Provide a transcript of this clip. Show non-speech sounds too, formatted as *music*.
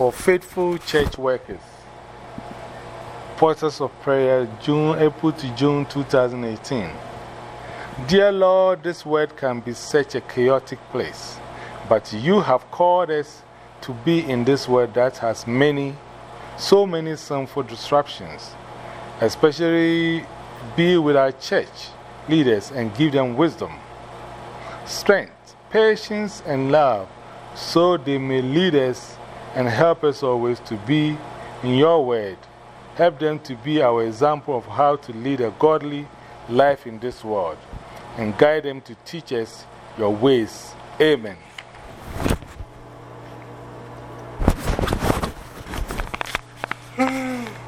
for faithful church workers. Portals of Prayer, June, April to June 2018. Dear Lord, this world can be such a chaotic place, but you have called us to be in this world that has many, so many sinful disruptions, especially be with our church leaders and give them wisdom, strength, patience, and love so they may lead us and help us always to be in your word. Help them to be our example of how to lead a godly life in this world and guide them to teach us your ways. Amen. *sighs* *sighs*